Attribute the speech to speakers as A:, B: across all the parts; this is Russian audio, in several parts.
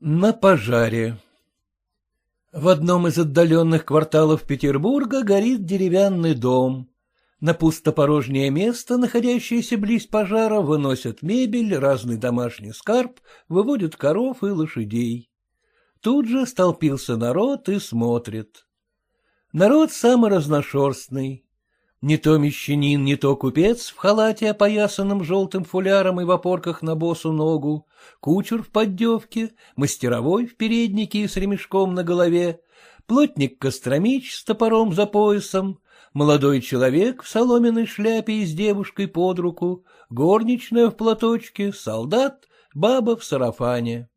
A: На пожаре В одном из отдаленных кварталов Петербурга горит деревянный дом. На пустопорожнее место, находящееся близ пожара, выносят мебель, разный домашний скарб, выводят коров и лошадей. Тут же столпился народ и смотрит. Народ самый разношерстный. Не то мещанин, не то купец в халате, опоясанном желтым фуляром и в опорках на босу ногу, кучер в поддевке, мастеровой в переднике и с ремешком на голове, плотник-костромич с топором за поясом, молодой человек в соломенной шляпе и с девушкой под руку, горничная в платочке, солдат, баба в сарафане.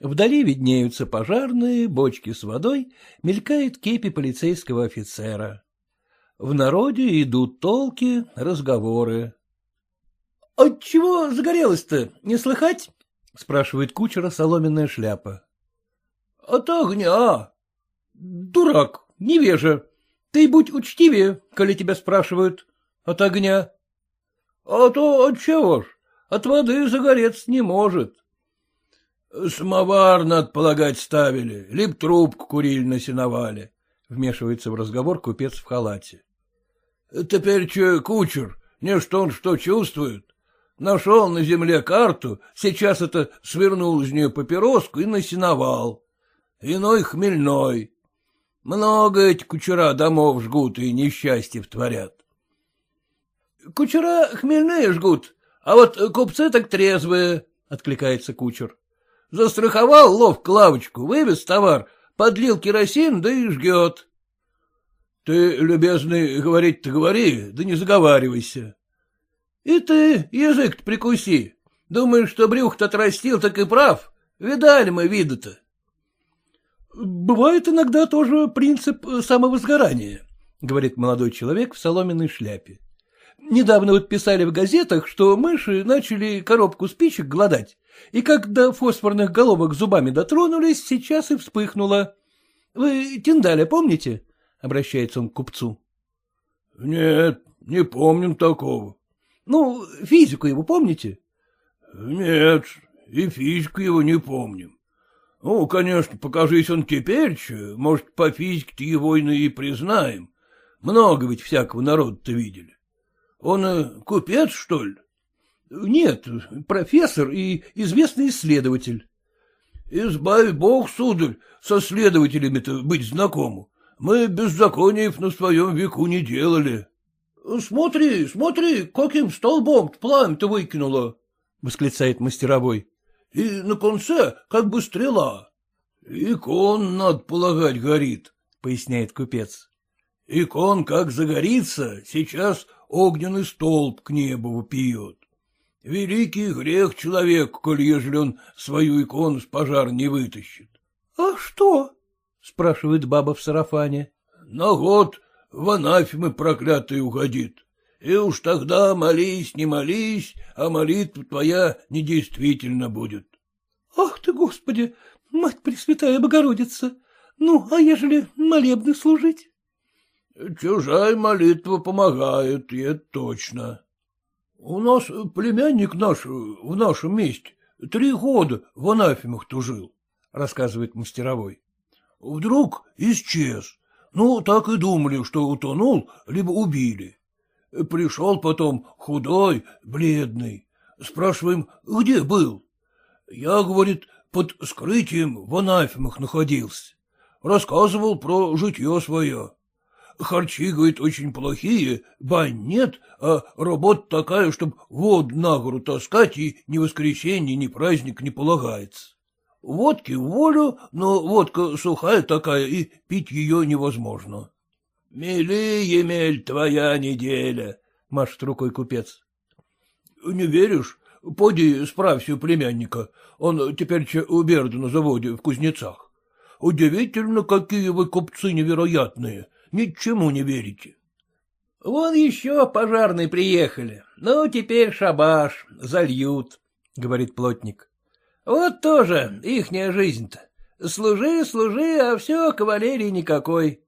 A: Вдали виднеются пожарные, бочки с водой, мелькает кепи полицейского офицера. В народе идут толки, разговоры. — Отчего загорелось-то, не слыхать? — спрашивает кучера соломенная шляпа. — От огня. — Дурак, невежа. Ты будь учтивее, коли тебя спрашивают. От огня. — А то от чего ж? От воды загореться не может. — Самовар, надо полагать, ставили, либо трубку курили на сеновале, — вмешивается в разговор купец в халате. Теперь че кучер, не что он что чувствует. Нашел на земле карту, сейчас это свернул из нее папироску и насиновал. Иной хмельной. Много эти кучера домов жгут и несчастье втворят. Кучера хмельные жгут, а вот купцы так трезвые, — откликается кучер. Застраховал ловко лавочку, вывез товар, подлил керосин, да и жгет. Ты, любезный, говорить-то говори, да не заговаривайся. И ты язык-то прикуси. Думаешь, что брюх-то отрастил, так и прав. Видали мы виды-то. Бывает иногда тоже принцип самовозгорания, говорит молодой человек в соломенной шляпе. Недавно вот писали в газетах, что мыши начали коробку спичек гладать, и когда фосфорных головок зубами дотронулись, сейчас и вспыхнуло. Вы Тиндаля помните? — обращается он к купцу. — Нет, не помним такого. — Ну, физику его помните? — Нет, и физику его не помним. Ну, конечно, покажись он теперь, может, по физике-то его и признаем. Много ведь всякого народа-то видели. Он э, купец, что ли? — Нет, профессор и известный исследователь. — Избавь бог, сударь, со следователями-то быть знакомым. Мы беззакониев на своем веку не делали. — Смотри, смотри, каким столбом пламя-то выкинуло! — восклицает мастеровой. — И на конце как бы стрела. — Икон, надо полагать, горит, — поясняет купец. — Икон как загорится, сейчас огненный столб к небу вопиет. Великий грех человек, коль ежели он свою икону с пожара не вытащит. — А что? — спрашивает баба в сарафане. — На год в анафемы проклятый угодит. И уж тогда молись, не молись, а молитва твоя недействительно будет. — Ах ты, Господи, мать Пресвятая Богородица! Ну, а ежели молебны служить? — Чужая молитва помогает, и это точно. У нас племянник наш в нашем месте три года в анафемах тужил, — рассказывает мастеровой. Вдруг исчез. Ну, так и думали, что утонул, либо убили. Пришел потом худой, бледный. Спрашиваем, где был? Я, говорит, под скрытием в анафемах находился. Рассказывал про житье свое. Харчи, говорит, очень плохие, бань нет, а работа такая, чтоб воду на гору таскать, и ни воскресенье, ни праздник не полагается. Водки в волю, но водка сухая такая, и пить ее невозможно. — Мели, Емель, твоя неделя, — машет рукой купец. — Не веришь? Поди справься у племянника. Он теперь у Берда на заводе в Кузнецах. Удивительно, какие вы купцы невероятные. Ничему не верите. — Вон еще пожарные приехали. Ну, теперь шабаш, зальют, — говорит плотник. Вот тоже ихняя жизнь-то. Служи, служи, а все кавалерии никакой.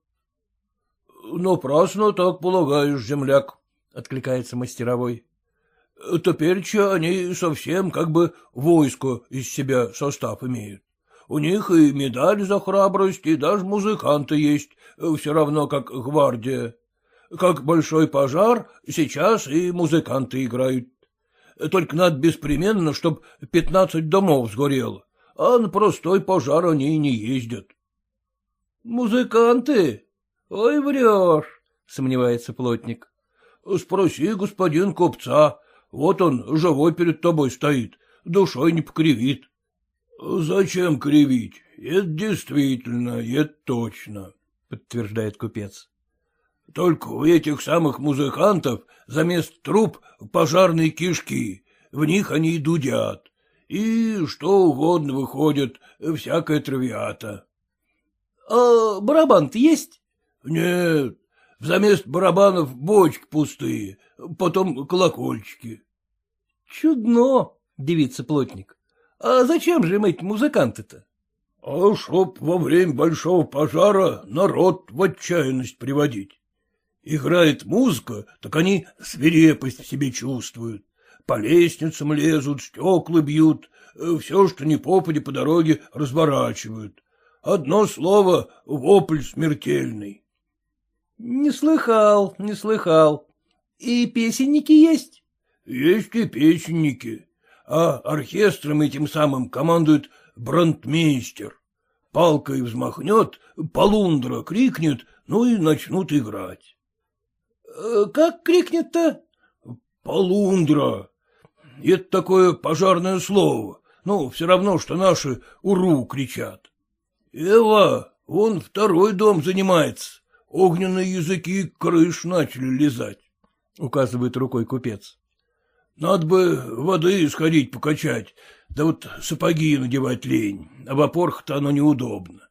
A: — Напрасно так полагаешь, земляк, — откликается мастеровой. — Теперь они совсем как бы войско из себя состав имеют.
B: У них и медаль за храбрость, и даже музыканты есть, все равно как гвардия. Как большой пожар, сейчас и музыканты играют. Только надо беспременно, чтоб пятнадцать домов сгорело, а на простой пожар они и не ездят.
A: — Музыканты? Ой, врешь, — сомневается плотник.
B: — Спроси господин купца, вот он живой перед тобой стоит, душой не покривит. — Зачем кривить? Это действительно, это точно, — подтверждает купец. Только у этих самых музыкантов замест труб пожарные кишки, в них они и дудят. И что угодно выходит, всякая травиата.
A: — А барабан-то есть?
B: — Нет, взамест барабанов бочки пустые, потом колокольчики.
A: — Чудно, — дивится плотник. — А зачем же им эти музыканты-то?
B: — А чтоб во время большого пожара народ в отчаянность приводить. Играет музыка, так они свирепость в себе чувствуют. По лестницам лезут, стекла бьют, э, все, что не попади по дороге, разворачивают. Одно слово — вопль смертельный.
A: — Не слыхал, не слыхал. И песенники есть?
B: — Есть и песенники. А оркестром этим самым командует брандмейстер. Палкой взмахнет, полундра крикнет, ну и начнут играть.
A: Э, — Как крикнет-то?
B: — Полундра. Это такое пожарное слово. Ну, все равно, что наши «Уру» кричат. Эва, он второй дом занимается. Огненные языки крыш начали лизать, — указывает рукой купец. Надо бы воды сходить покачать, да вот сапоги надевать лень, а в опорах-то оно неудобно.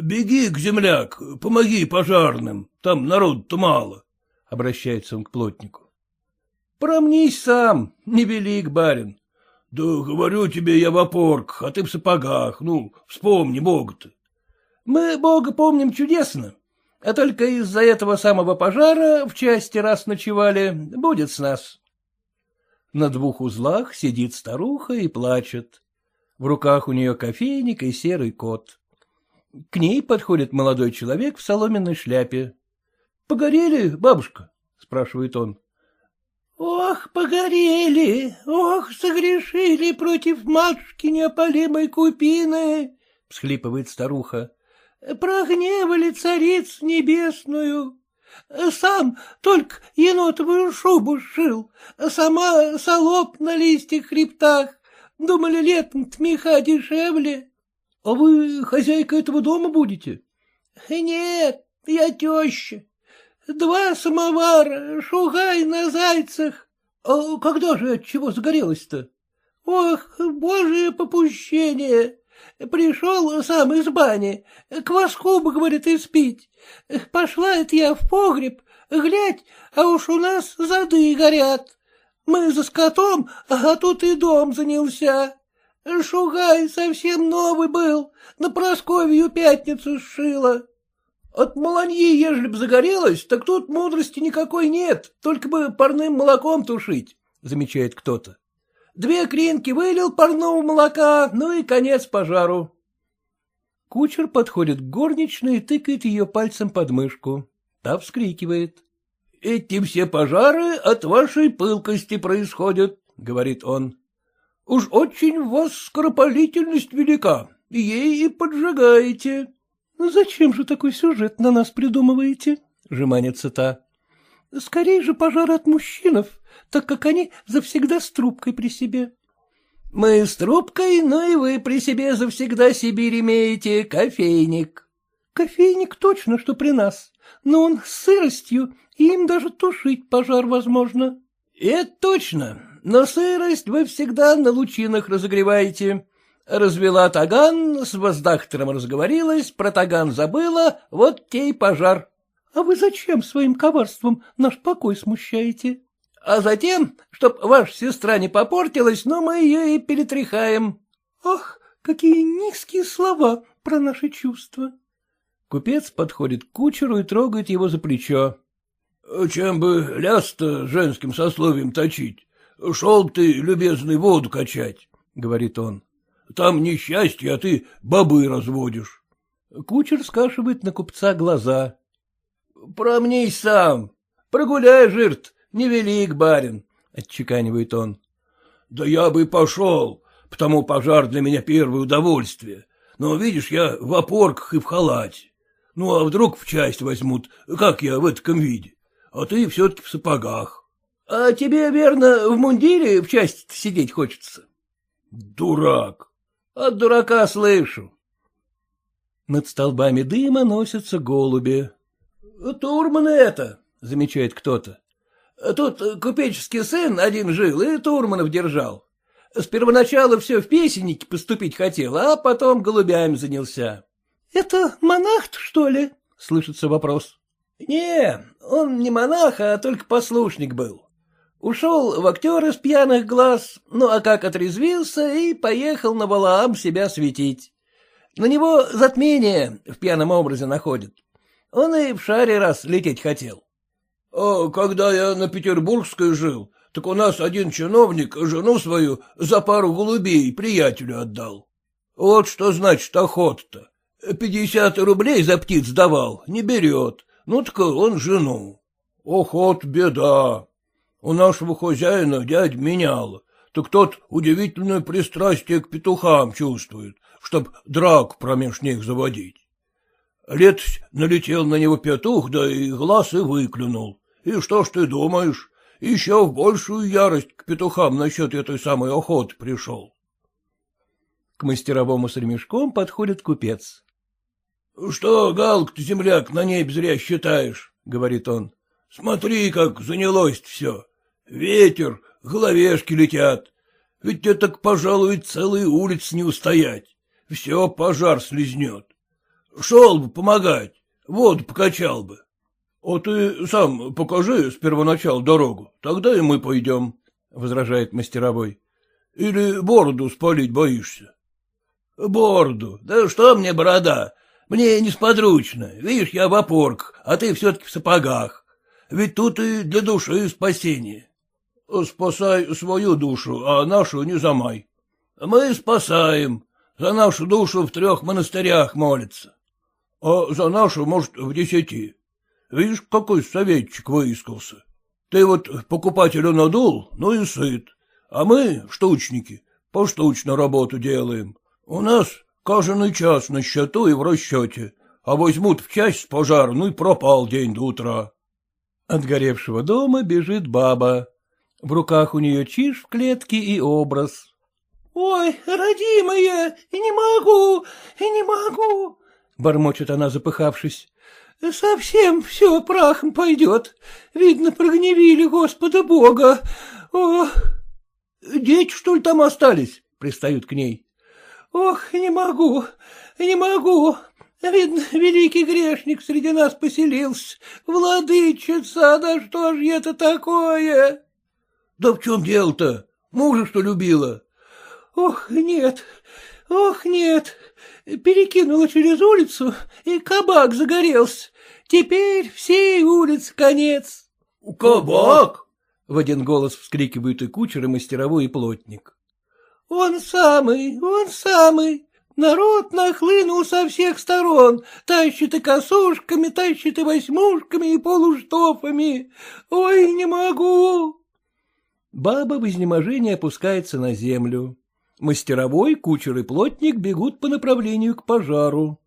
B: Беги к земляк, помоги пожарным, там народу-то мало обращается он к плотнику.
A: — Промнись сам, невелик барин.
B: — Да говорю тебе, я в опорках, а ты в сапогах, ну, вспомни Бога-то.
A: — Мы Бога помним чудесно, а только из-за этого самого пожара в части раз ночевали, будет с нас. На двух узлах сидит старуха и плачет. В руках у нее кофейник и серый кот. К ней подходит молодой человек в соломенной шляпе. — Погорели, бабушка? — спрашивает он.
C: — Ох, погорели, ох, согрешили против матушки неопалимой купины, — всхлипывает старуха. — Прогневали цариц небесную. Сам только енотовую шубу сшил, сама солоб на листьях хребтах. Думали, летом меха дешевле.
A: — А вы хозяйка этого дома будете?
C: — Нет, я теща. Два самовара, шугай на зайцах.
A: А когда же от чего загорелось-то?
C: Ох, божие попущение! Пришел сам из бани, кваску бы, говорит, испить. Пошла это я в погреб, глядь, а уж у нас зады горят. Мы за скотом, а тут и дом занялся. Шугай совсем новый был, на Просковью пятницу сшила.
A: От маланьи, ежели б загорелось, так тут мудрости никакой нет, только бы парным молоком тушить, — замечает кто-то. Две кринки вылил парного молока, ну и конец пожару. Кучер подходит к горничной и тыкает ее пальцем под мышку. Та вскрикивает. — Эти все пожары от вашей пылкости происходят, — говорит он. — Уж очень у вас скоропалительность велика, ей и поджигаете.
C: Ну, — Зачем же такой сюжет на нас придумываете? — жеманится та. — Скорее же пожар от мужчинов, так как они завсегда с трубкой при себе.
A: — Мы с трубкой, но и вы при себе завсегда Сибирь имеете, кофейник.
C: — Кофейник точно, что при нас, но он с сыростью, и им даже тушить пожар возможно.
A: — Это точно, но сырость вы всегда на лучинах разогреваете. Развела таган, с воздахтером разговорилась, про таган забыла, вот тей пожар.
C: — А вы зачем своим коварством наш покой смущаете?
A: — А затем, чтоб ваша сестра не попортилась, но мы ее и перетряхаем.
C: — Ах, какие низкие слова про наши чувства!
A: Купец подходит к кучеру и трогает его за плечо.
B: — Чем бы ляс-то женским сословием точить? Шел бы ты, любезный, воду качать, — говорит он. Там несчастье, а ты бобы разводишь.
A: Кучер скашивает на купца глаза.
B: — Промнись сам, прогуляй, жирт, невелик барин, — отчеканивает он. — Да я бы пошел, потому пожар для меня первое удовольствие. Но, видишь, я в опорках и в халате. Ну, а вдруг в часть возьмут, как я в этом виде? А ты все-таки в сапогах.
A: — А тебе, верно, в мундире в части сидеть хочется?
B: — Дурак.
A: — От дурака слышу. Над столбами дыма носятся голуби. — Турманы это, — замечает кто-то. — Тут купеческий сын один жил и Турманов держал. С первоначала все в песенники поступить хотел, а потом голубями занялся. — Это монах что ли? — слышится вопрос. — Не, он не монах, а только послушник был. Ушел в актеры с пьяных глаз, ну а как отрезвился и поехал на Валаам себя светить. На него затмение в пьяном образе находит. Он и в шаре раз лететь хотел.
B: — А когда я на Петербургской жил, так у нас один чиновник жену свою за пару голубей приятелю отдал. Вот что значит охота-то. Пятьдесят рублей за птиц давал, не берет. Ну так он жену. Охот беда. У нашего хозяина дядь менял, так тот удивительное пристрастие к петухам чувствует, чтоб драку промеж них заводить. Лет налетел на него петух, да и глаз и выклюнул. И что ж ты думаешь? Еще в большую ярость к петухам насчет этой самой охоты пришел.
A: К мастеровому с ремешком подходит купец.
B: — Что, галк ты, земляк, на небе зря считаешь? — говорит он. — Смотри, как занялось все. Ветер, головешки летят. Ведь это, пожалуй, целые улицы не устоять. Все пожар слезнет. Шел бы помогать, воду покачал бы. — А ты сам покажи с первоначала дорогу, тогда и мы пойдем, — возражает мастеровой. — Или бороду спалить боишься? — Бороду? Да что мне борода? Мне несподручно. Видишь, я в опорках, а ты все-таки в сапогах. Ведь тут и для души спасение. — Спасай свою душу, а нашу не замай. — Мы спасаем. За нашу душу в трех монастырях молятся. — А за нашу, может, в десяти. Видишь, какой советчик выискался. Ты вот покупателю надул, ну и сыт. А мы, штучники, поштучно работу делаем. У нас каждый час на счету и в расчете, а возьмут в часть с пожара, ну и пропал день до утра.
A: От горевшего дома бежит баба. В руках у нее чиж в клетке и образ. — Ой, родимая, не могу, и не могу, — бормочет она, запыхавшись. — Совсем все прахом пойдет. Видно, прогневили Господа Бога. О! — Дети, что ли, там остались? — пристают к ней. — Ох, не могу, не могу. Видно, великий грешник среди нас поселился. Владычица, да что ж это такое?
B: — Да в чем дело-то? Мужа, что любила?
A: — Ох, нет, ох, нет. Перекинула через улицу, и кабак загорелся. Теперь всей улице конец.
B: — Кабак?
A: — в один голос вскрикивают и кучер, и мастеровой, и плотник. — Он самый, он самый. Народ нахлынул со всех сторон, тащит и косушками, тащит и восьмушками, и полуштофами. Ой, не могу. Баба в изнеможении опускается на землю. Мастеровой, кучер и плотник бегут по направлению к пожару.